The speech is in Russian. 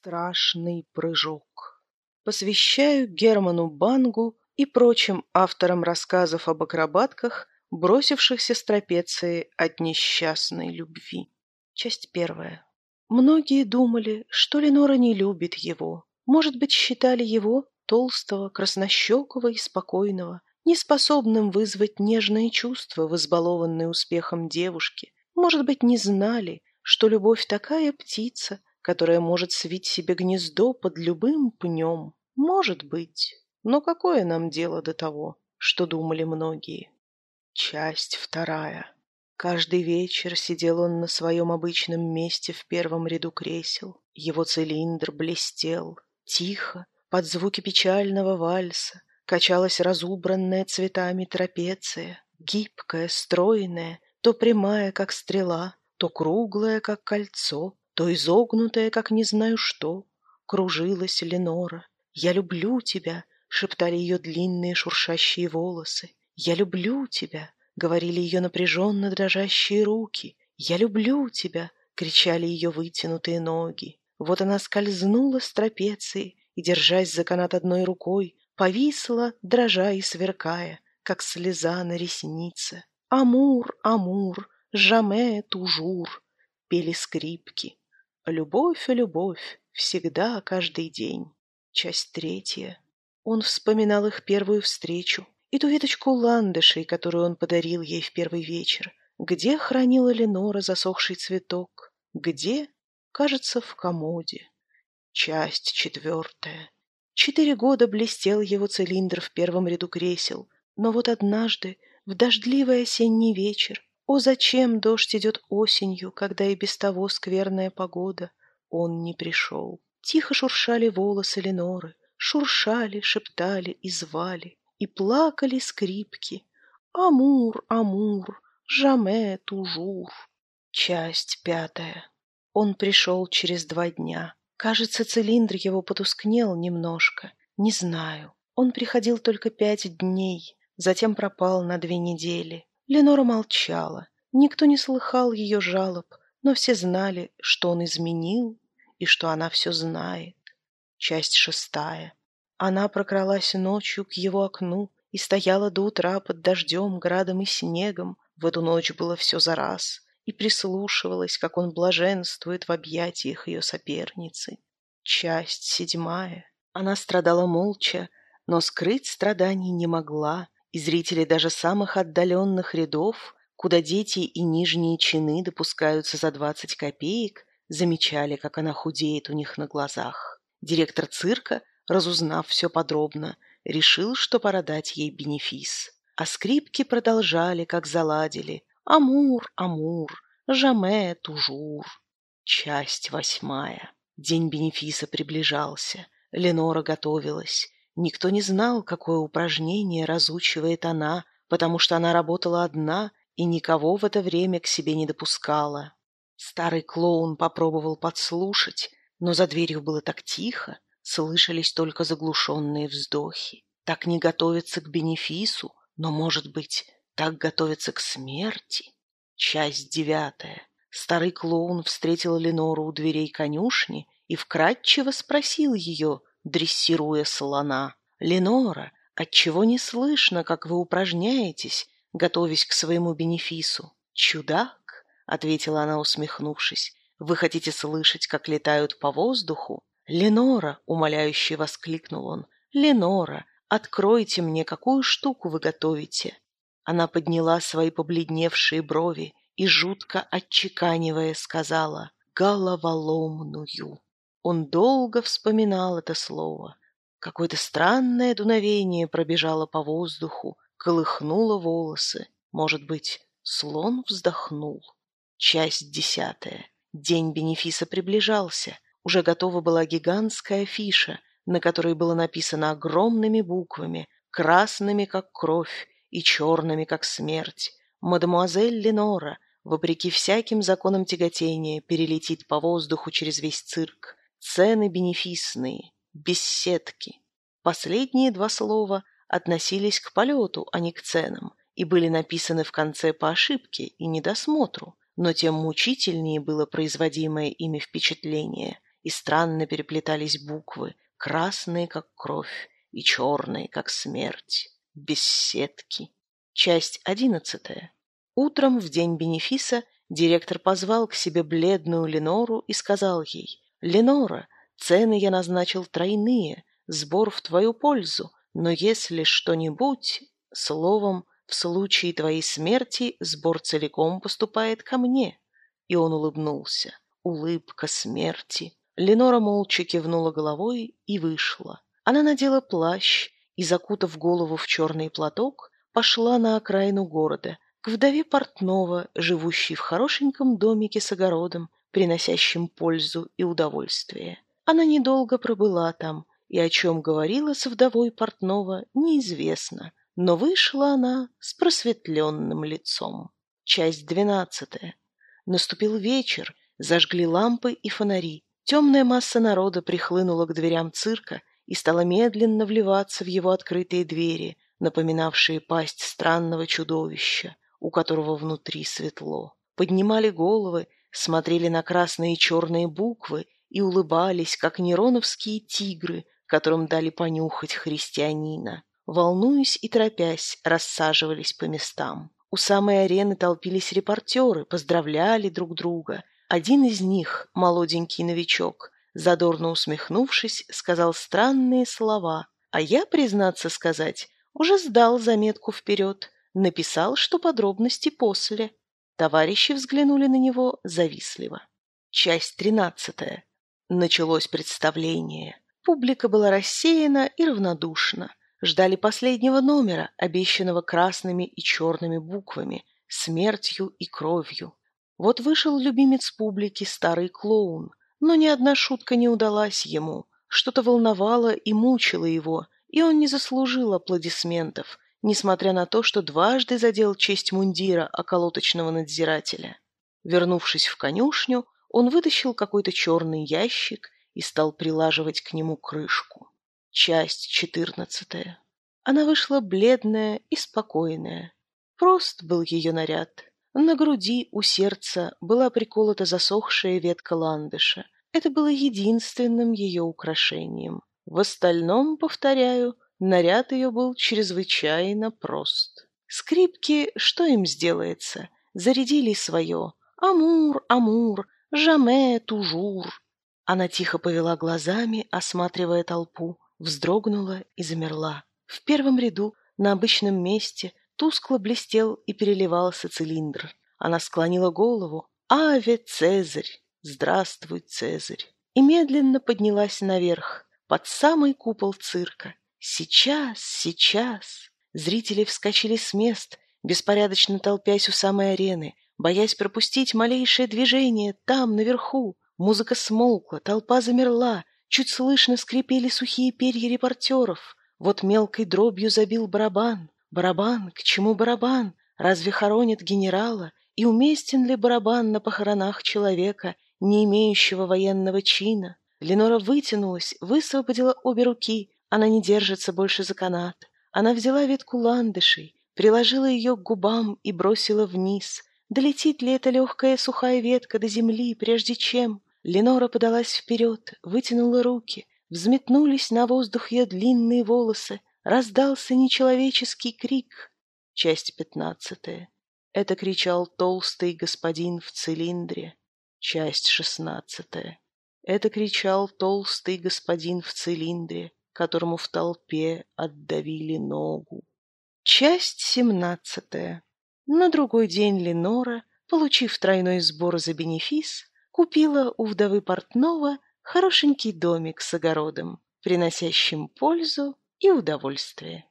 Страшный прыжок. Посвящаю Герману Бангу и прочим авторам рассказов об акробатках, бросившихся с трапеции от несчастной любви. Часть первая. Многие думали, что Ленора не любит его. Может быть, считали его, толстого, краснощекого и спокойного, неспособным вызвать нежные чувства в избалованной успехом девушке. Может быть, не знали, что любовь такая птица, которая может свить себе гнездо под любым пнем. Может быть. Но какое нам дело до того, что думали многие? Часть вторая. Каждый вечер сидел он на своем обычном месте в первом ряду кресел. Его цилиндр блестел. Тихо, под звуки печального вальса, качалась разубранная цветами трапеция, гибкая, стройная, то прямая, как стрела, то круглая, как кольцо, то изогнутая, как не знаю что, кружилась Ленора. «Я люблю тебя», — шептали ее длинные шуршащие волосы. «Я люблю тебя», — говорили ее напряженно дрожащие руки. «Я люблю тебя», — кричали ее вытянутые ноги. Вот она скользнула с трапеции и, держась за канат одной рукой, повисла, дрожа и сверкая, как слеза на реснице. «Амур, Амур, жаме, тужур», — пели скрипки. Любовь, любовь, всегда, каждый день. Часть третья. Он вспоминал их первую встречу и ту веточку ландышей, которую он подарил ей в первый вечер. Где хранила Ленора засохший цветок? Где? Кажется, в комоде. Часть четвертая. Четыре года блестел его цилиндр в первом ряду кресел, но вот однажды, в дождливый осенний вечер, о, зачем дождь идет осенью, когда и без того скверная погода? Он не пришел. Тихо шуршали волосы Леноры, шуршали, шептали и звали, и плакали скрипки. Амур, Амур, Жаме, Тужур. Часть пятая. Он пришел через два дня. Кажется, цилиндр его потускнел немножко. Не знаю. Он приходил только пять дней, затем пропал на две недели. Ленора молчала. Никто не слыхал ее жалоб, но все знали, что он изменил и что она все знает. Часть шестая. Она прокралась ночью к его окну и стояла до утра под дождем, градом и снегом. В эту ночь было все за раз, и прислушивалась, как он блаженствует в объятиях ее соперницы. Часть седьмая. Она страдала молча, но скрыть страданий не могла, и зрители даже самых отдаленных рядов, куда дети и нижние чины допускаются за 20 копеек, замечали, как она худеет у них на глазах. Директор цирка, разузнав все подробно, решил, что пора дать ей бенефис. А скрипки продолжали, как заладили. «Амур, Амур, Жаме, Тужур». Часть восьмая. День бенефиса приближался. Ленора готовилась. Никто не знал, какое упражнение разучивает она, потому что она работала одна и никого в это время к себе не допускала. Старый клоун попробовал подслушать, но за дверью было так тихо, слышались только заглушенные вздохи. Так не готовятся к бенефису, но, может быть, так готовятся к смерти. Часть девятая. Старый клоун встретил Ленору у дверей конюшни и вкратчиво спросил ее, дрессируя слона. «Ленора, отчего не слышно, как вы упражняетесь, готовясь к своему бенефису?» «Чудак», — ответила она, усмехнувшись, «вы хотите слышать, как летают по воздуху?» «Ленора», — умоляюще воскликнул он, «Ленора, откройте мне, какую штуку вы готовите». Она подняла свои побледневшие брови и, жутко отчеканивая, сказала «головоломную». Он долго вспоминал это слово. Какое-то странное дуновение пробежало по воздуху, колыхнуло волосы. Может быть, слон вздохнул. Часть десятая. День бенефиса приближался. Уже готова была гигантская афиша, на которой было написано огромными буквами, красными, как кровь, и черными, как смерть. Мадемуазель Ленора, вопреки всяким законам тяготения, перелетит по воздуху через весь цирк. Цены бенефисные, беседки. Последние два слова относились к полету, а не к ценам, и были написаны в конце по ошибке и недосмотру, но тем мучительнее было производимое ими впечатление, и странно переплетались буквы, красные, как кровь, и черные, как смерть, без сетки. Часть одиннадцатая. Утром в день бенефиса директор позвал к себе бледную Ленору и сказал ей, «Ленора, цены я назначил тройные, сбор в твою пользу, но если что-нибудь, словом, в случае твоей смерти сбор целиком поступает ко мне». И он улыбнулся. Улыбка смерти. Ленора молча кивнула головой и вышла. Она надела плащ и, закутав голову в черный платок, пошла на окраину города, к вдове портного, живущей в хорошеньком домике с огородом, приносящим пользу и удовольствие. Она недолго пробыла там, и о чем говорила с вдовой портного, неизвестно, но вышла она с просветленным лицом. Часть двенадцатая. Наступил вечер, зажгли лампы и фонари. Темная масса народа прихлынула к дверям цирка и стала медленно вливаться в его открытые двери, напоминавшие пасть странного чудовища, у которого внутри светло. Поднимали головы, смотрели на красные и черные буквы и улыбались, как нероновские тигры, которым дали понюхать христианина. Волнуясь и торопясь, рассаживались по местам. У самой арены толпились репортеры, поздравляли друг друга – один из них, молоденький новичок, задорно усмехнувшись, сказал странные слова, а я, признаться сказать, уже сдал заметку вперед, написал, что подробности после. Товарищи взглянули на него завистливо. Часть тринадцатая. Началось представление. Публика была рассеяна и равнодушна. Ждали последнего номера, обещанного красными и черными буквами, смертью и кровью. Вот вышел любимец публики старый клоун, но ни одна шутка не удалась ему. Что-то волновало и мучило его, и он не заслужил аплодисментов, несмотря на то, что дважды задел честь мундира околоточного надзирателя. Вернувшись в конюшню, он вытащил какой-то черный ящик и стал прилаживать к нему крышку. Часть четырнадцатая. Она вышла бледная и спокойная. Прост был ее наряд. На груди у сердца была приколота засохшая ветка ландыша. Это было единственным ее украшением. В остальном, повторяю, наряд ее был чрезвычайно прост. Скрипки, что им сделается? Зарядили свое. Амур, амур, жаме, тужур. Она тихо повела глазами, осматривая толпу, вздрогнула и замерла. В первом ряду, на обычном месте, Тускло блестел и переливался цилиндр. Она склонила голову. «Аве, Цезарь! Здравствуй, Цезарь!» И медленно поднялась наверх, под самый купол цирка. «Сейчас, сейчас!» Зрители вскочили с мест, беспорядочно толпясь у самой арены, боясь пропустить малейшее движение там, наверху. Музыка смолкла, толпа замерла, чуть слышно скрипели сухие перья репортеров. Вот мелкой дробью забил барабан. Барабан, к чему барабан? Разве хоронит генерала? И уместен ли барабан на похоронах человека, не имеющего военного чина? Ленора вытянулась, высвободила обе руки. Она не держится больше за канат. Она взяла ветку ландышей, приложила ее к губам и бросила вниз. Долетит ли эта легкая сухая ветка до земли, прежде чем... Ленора подалась вперед, вытянула руки. Взметнулись на воздух ее длинные волосы, раздался нечеловеческий крик. Часть пятнадцатая. Это кричал толстый господин в цилиндре. Часть шестнадцатая. Это кричал толстый господин в цилиндре, которому в толпе отдавили ногу. Часть семнадцатая. На другой день Ленора, получив тройной сбор за бенефис, купила у вдовы портного хорошенький домик с огородом, приносящим пользу и удовольствие.